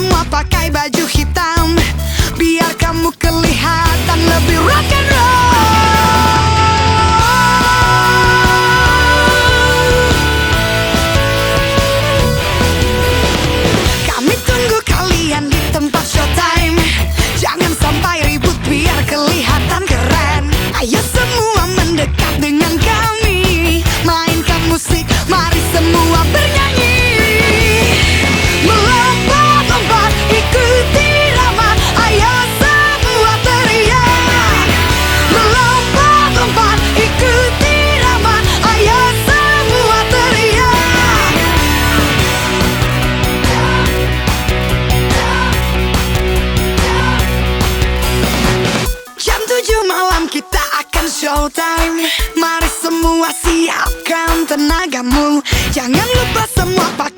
Semua pakai baju hip showtime Mari semua siapkan tenagamu. Jangan lupa semua pakai